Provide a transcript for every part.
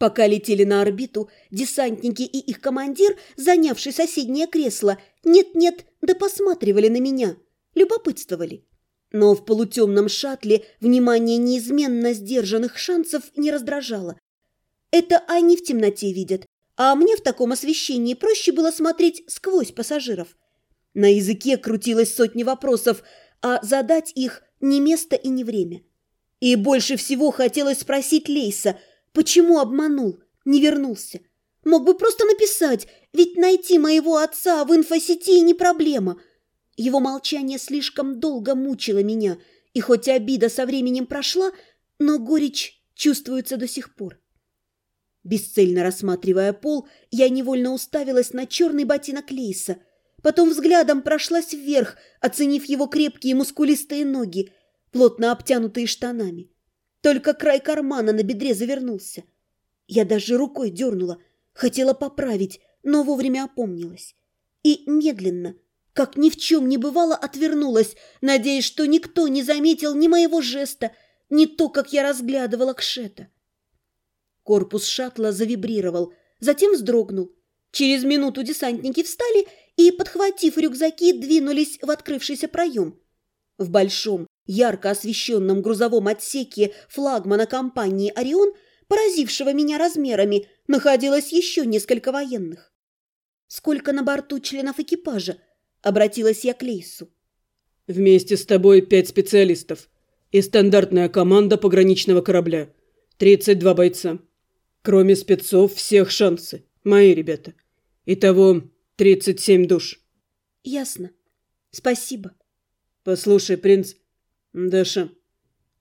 Пока летели на орбиту, десантники и их командир, занявший соседнее кресло, нет-нет, да посматривали на меня, любопытствовали. Но в полутемном шаттле внимание неизменно сдержанных шансов не раздражало. Это они в темноте видят, а мне в таком освещении проще было смотреть сквозь пассажиров. На языке крутилось сотни вопросов, а задать их ни место и ни время. И больше всего хотелось спросить Лейса, почему обманул, не вернулся. Мог бы просто написать, ведь найти моего отца в инфосети не проблема. Его молчание слишком долго мучило меня, и хоть обида со временем прошла, но горечь чувствуется до сих пор. Бесцельно рассматривая пол, я невольно уставилась на черный ботинок Лейса. Потом взглядом прошлась вверх, оценив его крепкие мускулистые ноги, плотно обтянутые штанами. Только край кармана на бедре завернулся. Я даже рукой дернула, хотела поправить, но вовремя опомнилась. И медленно, как ни в чем не бывало, отвернулась, надеясь, что никто не заметил ни моего жеста, ни то, как я разглядывала Кшета. Корпус шаттла завибрировал, затем вздрогнул. Через минуту десантники встали и, подхватив рюкзаки, двинулись в открывшийся проем. В большом, ярко освещенном грузовом отсеке флагмана компании «Орион», поразившего меня размерами, находилось еще несколько военных. «Сколько на борту членов экипажа?» – обратилась я к Лейсу. «Вместе с тобой пять специалистов и стандартная команда пограничного корабля. Тридцать два бойца». Кроме спецов, всех шансы. Мои ребята. Итого 37 душ. Ясно. Спасибо. Послушай, принц... Даша,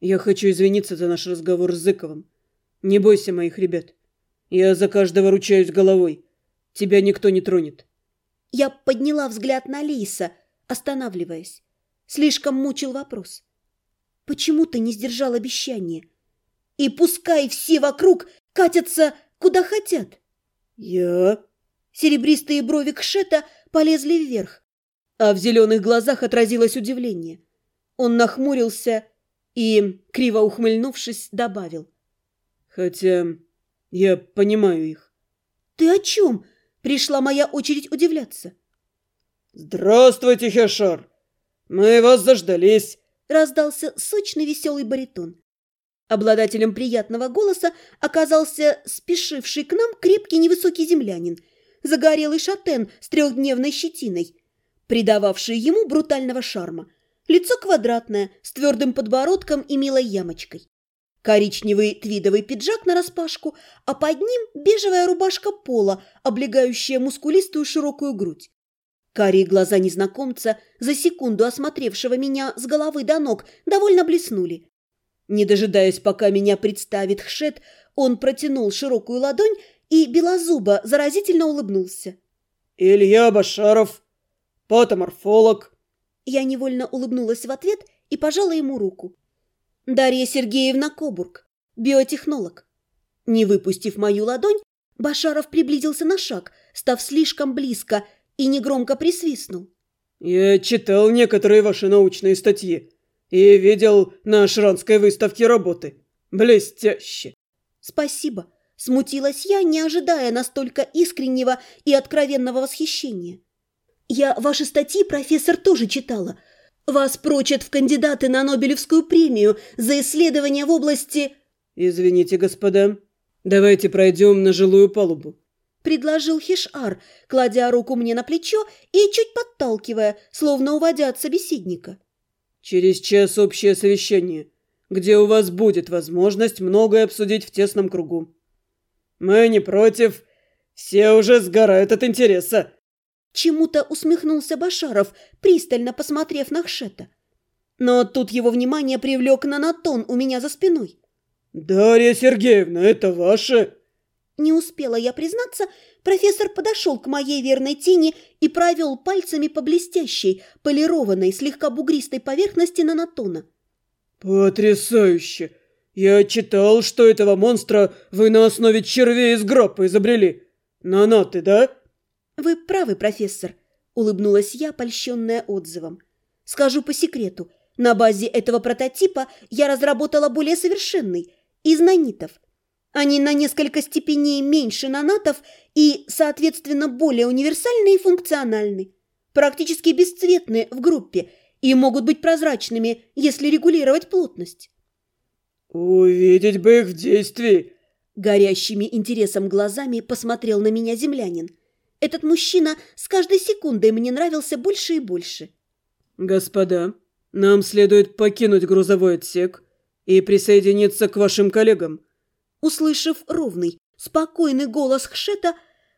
я хочу извиниться за наш разговор с Зыковым. Не бойся моих ребят. Я за каждого ручаюсь головой. Тебя никто не тронет. Я подняла взгляд на Лиса, останавливаясь. Слишком мучил вопрос. Почему ты не сдержал обещание? И пускай все вокруг катятся куда хотят. Я? Серебристые брови Кшета полезли вверх, а в зеленых глазах отразилось удивление. Он нахмурился и, криво ухмыльнувшись, добавил. Хотя я понимаю их. Ты о чем? Пришла моя очередь удивляться. Здравствуйте, Хешар! Мы вас заждались. Раздался сочный веселый баритон. Обладателем приятного голоса оказался спешивший к нам крепкий невысокий землянин, загорелый шатен с трехдневной щетиной, придававший ему брутального шарма. Лицо квадратное, с твердым подбородком и милой ямочкой. Коричневый твидовый пиджак нараспашку, а под ним бежевая рубашка пола, облегающая мускулистую широкую грудь. Карие глаза незнакомца, за секунду осмотревшего меня с головы до ног, довольно блеснули. Не дожидаясь, пока меня представит Хшет, он протянул широкую ладонь и белозубо заразительно улыбнулся. «Илья Башаров, патоморфолог». Я невольно улыбнулась в ответ и пожала ему руку. «Дарья Сергеевна Кобург, биотехнолог». Не выпустив мою ладонь, Башаров приблизился на шаг, став слишком близко, и негромко присвистнул. «Я читал некоторые ваши научные статьи и видел на шранской выставке работы. Блестяще!» «Спасибо!» – смутилась я, не ожидая настолько искреннего и откровенного восхищения. «Я ваши статьи, профессор, тоже читала. Вас прочат в кандидаты на Нобелевскую премию за исследования в области...» «Извините, господа, давайте пройдем на жилую палубу», – предложил Хишар, кладя руку мне на плечо и чуть подталкивая, словно уводя от собеседника. Через час общее совещание, где у вас будет возможность многое обсудить в тесном кругу. Мы не против. Все уже сгорают от интереса. Чему-то усмехнулся Башаров, пристально посмотрев на Хшета. Но тут его внимание привлек нанотон у меня за спиной. «Дарья Сергеевна, это ваше?» Не успела я признаться, профессор подошел к моей верной тени и провел пальцами по блестящей, полированной, слегка бугристой поверхности нанотона. «Потрясающе! Я читал, что этого монстра вы на основе червей из граппа изобрели. Нанаты, да?» «Вы правы, профессор», — улыбнулась я, польщенная отзывом. «Скажу по секрету, На базе этого прототипа я разработала более совершенный, из нанитов. Они на несколько степеней меньше нанатов и, соответственно, более универсальны и функциональны. Практически бесцветны в группе и могут быть прозрачными, если регулировать плотность. «Увидеть бы их в действии!» Горящими интересом глазами посмотрел на меня землянин. Этот мужчина с каждой секундой мне нравился больше и больше. «Господа, нам следует покинуть грузовой отсек и присоединиться к вашим коллегам». Услышав ровный, спокойный голос Хшета,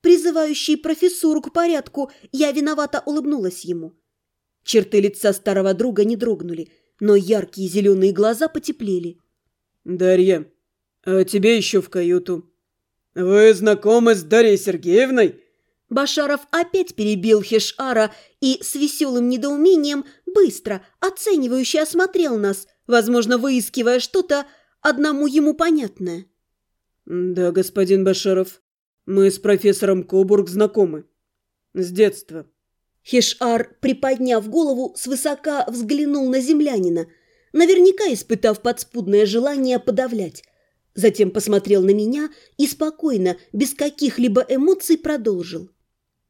призывающий профессуру к порядку, я виновато улыбнулась ему. Черты лица старого друга не дрогнули, но яркие зеленые глаза потеплели. «Дарья, а тебе еще в каюту». «Вы знакомы с Дарьей Сергеевной?» Башаров опять перебил Хешара и с веселым недоумением быстро, оценивающе осмотрел нас, возможно, выискивая что-то одному ему понятное. «Да, господин Башаров, мы с профессором Кобург знакомы. С детства». Хешар, приподняв голову, свысока взглянул на землянина, наверняка испытав подспудное желание подавлять. Затем посмотрел на меня и спокойно, без каких-либо эмоций, продолжил.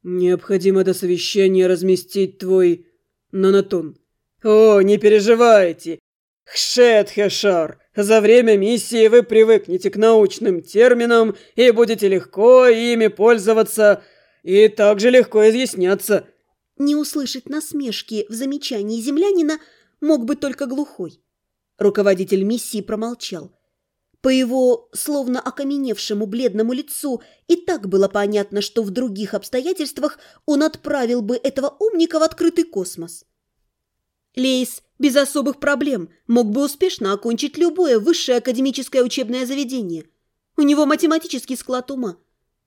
«Необходимо до совещания разместить твой нанотон». «О, не переживайте! Хшет Хешар, за время миссии вы привыкнете к научным терминам и будете легко ими пользоваться и также легко изъясняться». Не услышать насмешки в замечании землянина мог бы только глухой. Руководитель миссии промолчал. По его словно окаменевшему бледному лицу и так было понятно, что в других обстоятельствах он отправил бы этого умника в открытый космос. Лейс без особых проблем мог бы успешно окончить любое высшее академическое учебное заведение. У него математический склад ума.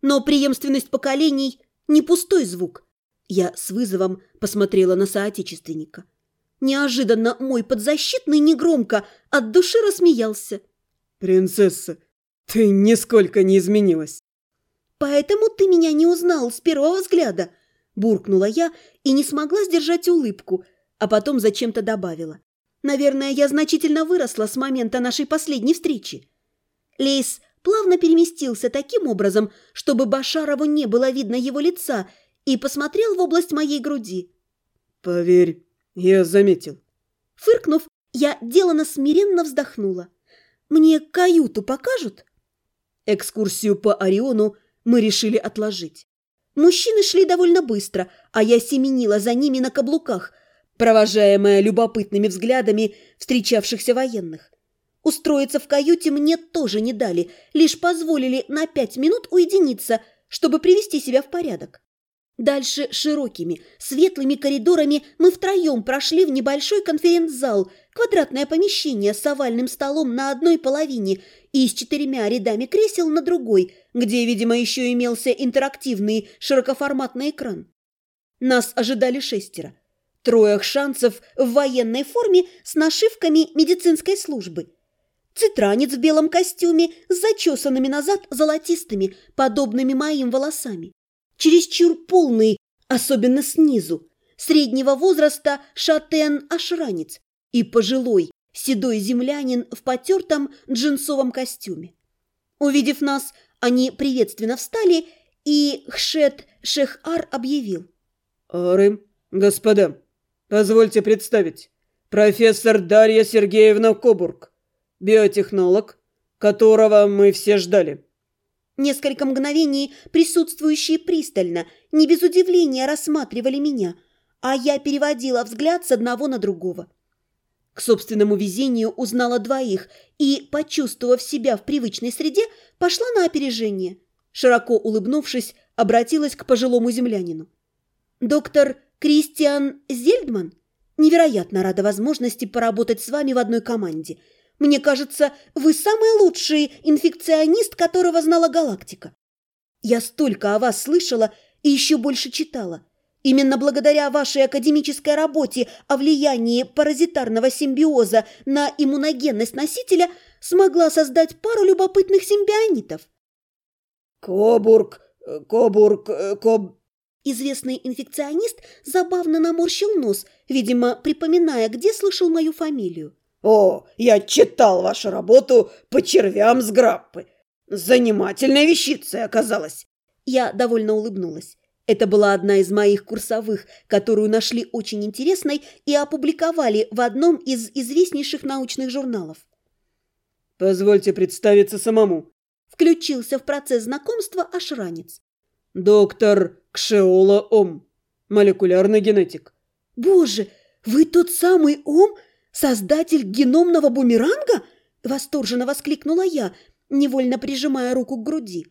Но преемственность поколений – не пустой звук. Я с вызовом посмотрела на соотечественника. Неожиданно мой подзащитный негромко от души рассмеялся – «Принцесса, ты нисколько не изменилась». «Поэтому ты меня не узнал с первого взгляда», – буркнула я и не смогла сдержать улыбку, а потом зачем-то добавила. «Наверное, я значительно выросла с момента нашей последней встречи». Лейс плавно переместился таким образом, чтобы Башарову не было видно его лица, и посмотрел в область моей груди. «Поверь, я заметил». Фыркнув, я делано смиренно вздохнула. Мне каюту покажут?» Экскурсию по Ориону мы решили отложить. Мужчины шли довольно быстро, а я семенила за ними на каблуках, провожаемая любопытными взглядами встречавшихся военных. Устроиться в каюте мне тоже не дали, лишь позволили на пять минут уединиться, чтобы привести себя в порядок. Дальше широкими, светлыми коридорами мы втроем прошли в небольшой конференц-зал, квадратное помещение с овальным столом на одной половине и с четырьмя рядами кресел на другой, где, видимо, еще имелся интерактивный широкоформатный экран. Нас ожидали шестеро. Трое шансов в военной форме с нашивками медицинской службы. Цитранец в белом костюме с зачесанными назад золотистыми, подобными моим волосами чересчур полный, особенно снизу, среднего возраста шатен-ашранец и пожилой, седой землянин в потертом джинсовом костюме. Увидев нас, они приветственно встали, и Хшет Шехар объявил. «Ары, господа, позвольте представить, профессор Дарья Сергеевна Кобург, биотехнолог, которого мы все ждали». Несколько мгновений присутствующие пристально, не без удивления рассматривали меня, а я переводила взгляд с одного на другого. К собственному везению узнала двоих и, почувствовав себя в привычной среде, пошла на опережение. Широко улыбнувшись, обратилась к пожилому землянину. «Доктор Кристиан Зельдман? Невероятно рада возможности поработать с вами в одной команде». Мне кажется, вы самый лучший инфекционист, которого знала галактика. Я столько о вас слышала и еще больше читала. Именно благодаря вашей академической работе о влиянии паразитарного симбиоза на иммуногенность носителя смогла создать пару любопытных симбионитов. «Кобург, Кобург, Коб...» Известный инфекционист забавно наморщил нос, видимо, припоминая, где слышал мою фамилию. «О, я читал вашу работу по червям с граппы. Занимательная вещица оказалась». Я довольно улыбнулась. Это была одна из моих курсовых, которую нашли очень интересной и опубликовали в одном из известнейших научных журналов. «Позвольте представиться самому», – включился в процесс знакомства Ашранец. «Доктор Кшеола Ом, молекулярный генетик». «Боже, вы тот самый Ом, создатель геномного бумеранга?» – восторженно воскликнула я, невольно прижимая руку к груди.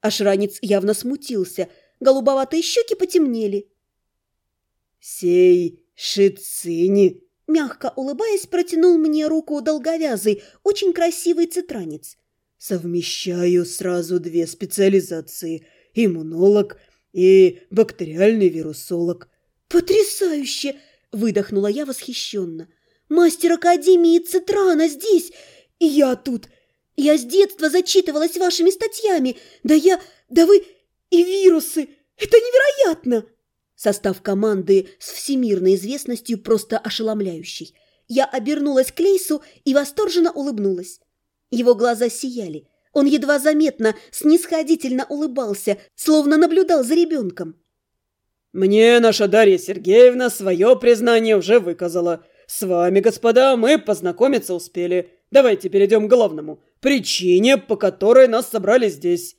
Ашранец явно смутился – голубоватые щеки потемнели. «Сей Шицини!» Мягко улыбаясь, протянул мне руку долговязый, очень красивый цитранец. «Совмещаю сразу две специализации – иммунолог и бактериальный вирусолог». «Потрясающе!» – выдохнула я восхищенно. «Мастер Академии Цитрана здесь, и я тут. Я с детства зачитывалась вашими статьями. Да я... Да вы... И вирусы! Это невероятно!» Состав команды с всемирной известностью просто ошеломляющий. Я обернулась к Лейсу и восторженно улыбнулась. Его глаза сияли. Он едва заметно, снисходительно улыбался, словно наблюдал за ребенком. «Мне наша Дарья Сергеевна свое признание уже выказала. С вами, господа, мы познакомиться успели. Давайте перейдем к главному. Причине, по которой нас собрали здесь.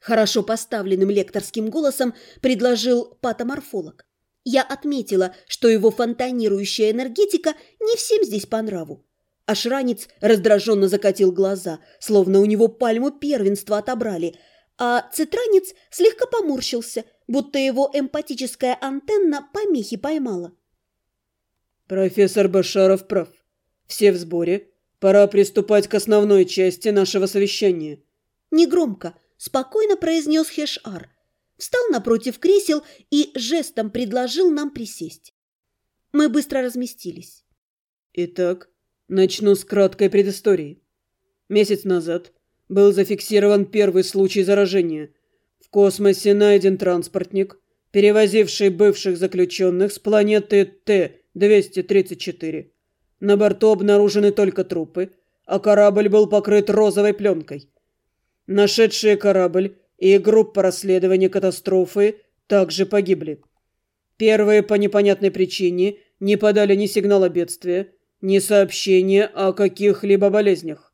Хорошо поставленным лекторским голосом предложил патоморфолог. Я отметила, что его фонтанирующая энергетика не всем здесь по нраву. Ашранец раздраженно закатил глаза, словно у него пальму первенства отобрали, а цитранец слегка поморщился, будто его эмпатическая антенна помехи поймала. «Профессор Башаров прав. Все в сборе. Пора приступать к основной части нашего совещания». Негромко, спокойно произнес Хешар. Встал напротив кресел и жестом предложил нам присесть. Мы быстро разместились. Итак, начну с краткой предыстории. Месяц назад был зафиксирован первый случай заражения. В космосе найден транспортник, перевозивший бывших заключенных с планеты Т-234. На борту обнаружены только трупы, а корабль был покрыт розовой пленкой – Нашедшие корабль и группа расследования катастрофы также погибли. Первые по непонятной причине не подали ни сигнала бедствия, ни сообщения о каких-либо болезнях.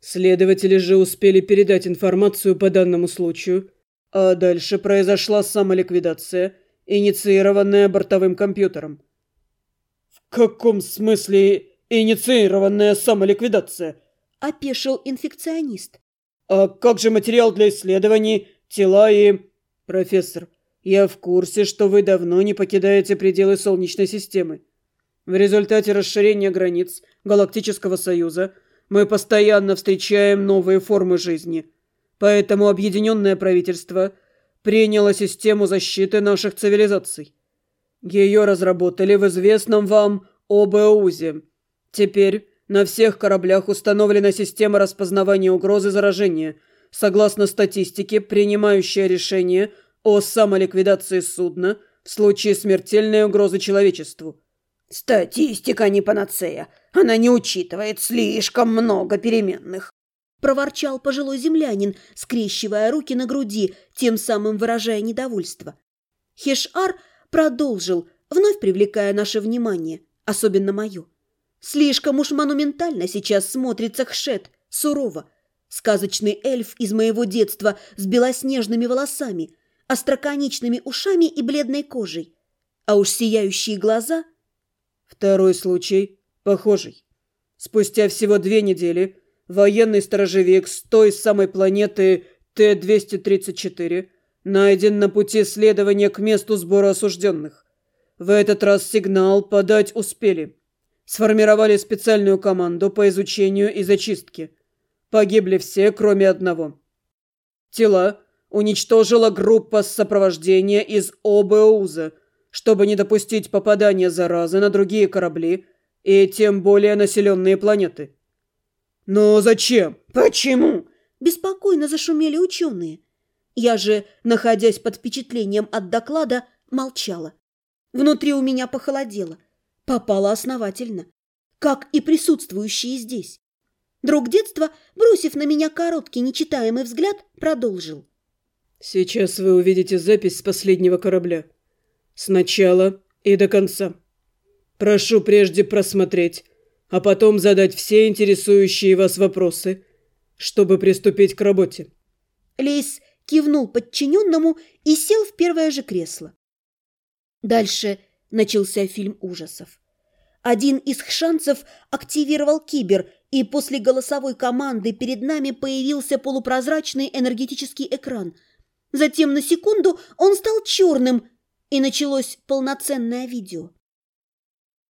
Следователи же успели передать информацию по данному случаю, а дальше произошла самоликвидация, инициированная бортовым компьютером. «В каком смысле инициированная самоликвидация?» – опешил инфекционист. «А как же материал для исследований, тела и...» «Профессор, я в курсе, что вы давно не покидаете пределы Солнечной системы. В результате расширения границ Галактического Союза мы постоянно встречаем новые формы жизни. Поэтому Объединенное правительство приняло систему защиты наших цивилизаций. Ее разработали в известном вам ОБУЗе. Теперь на всех кораблях установлена система распознавания угрозы заражения, согласно статистике, принимающая решение о самоликвидации судна в случае смертельной угрозы человечеству. «Статистика не панацея. Она не учитывает слишком много переменных», – проворчал пожилой землянин, скрещивая руки на груди, тем самым выражая недовольство. Хешар продолжил, вновь привлекая наше внимание, особенно мое. Слишком уж монументально сейчас смотрится Хшет, сурово. Сказочный эльф из моего детства с белоснежными волосами, остроконечными ушами и бледной кожей. А уж сияющие глаза... Второй случай похожий. Спустя всего две недели военный сторожевик с той самой планеты Т-234 найден на пути следования к месту сбора осужденных. В этот раз сигнал подать успели. Сформировали специальную команду по изучению и зачистке. Погибли все, кроме одного. Тела уничтожила группа сопровождения из ОБУЗа, чтобы не допустить попадания заразы на другие корабли и тем более населенные планеты. Но зачем? Почему? Беспокойно зашумели ученые. Я же, находясь под впечатлением от доклада, молчала. Внутри у меня похолодело. Попало основательно. Как и присутствующие здесь. Друг детства, бросив на меня короткий нечитаемый взгляд, продолжил. Сейчас вы увидите запись с последнего корабля. Сначала и до конца. Прошу прежде просмотреть, а потом задать все интересующие вас вопросы, чтобы приступить к работе. Лейс кивнул подчиненному и сел в первое же кресло. Дальше начался фильм ужасов. Один из хшанцев активировал кибер, и после голосовой команды перед нами появился полупрозрачный энергетический экран. Затем на секунду он стал черным, и началось полноценное видео.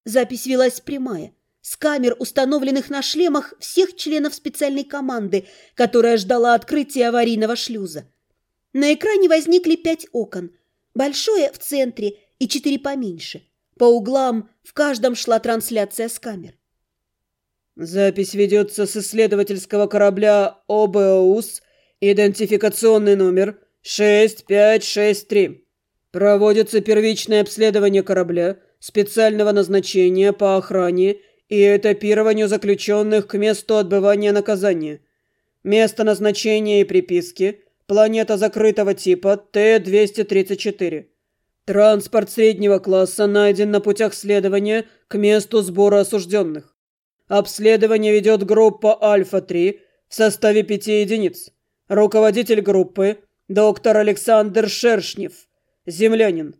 Запись велась прямая, с камер, установленных на шлемах всех членов специальной команды, которая ждала открытия аварийного шлюза. На экране возникли пять окон, большое в центре и четыре поменьше. По углам в каждом шла трансляция с камер. Запись ведется с исследовательского корабля ОБОУС, идентификационный номер 6563. Проводится первичное обследование корабля специального назначения по охране и этапированию заключенных к месту отбывания наказания. Место назначения и приписки – планета закрытого типа Т-234. Транспорт среднего класса найден на путях следования к месту сбора осужденных. Обследование ведет группа Альфа-3 в составе пяти единиц. Руководитель группы – доктор Александр Шершнев, землянин.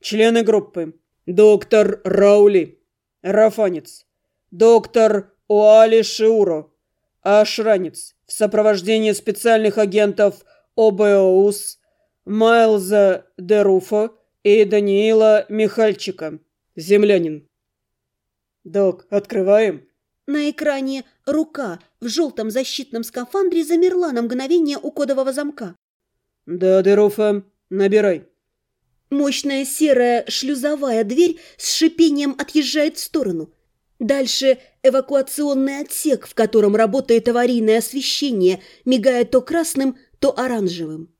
Члены группы – доктор Раули, рафанец, доктор Уали Шиуро, ашранец в сопровождении специальных агентов ОБОУС, Майлза Деруфа и Даниила Михальчика, землянин. «Док, открываем?» На экране рука в желтом защитном скафандре замерла на мгновение у кодового замка. «Да, Деруфа, набирай». Мощная серая шлюзовая дверь с шипением отъезжает в сторону. Дальше эвакуационный отсек, в котором работает аварийное освещение, мигая то красным, то оранжевым.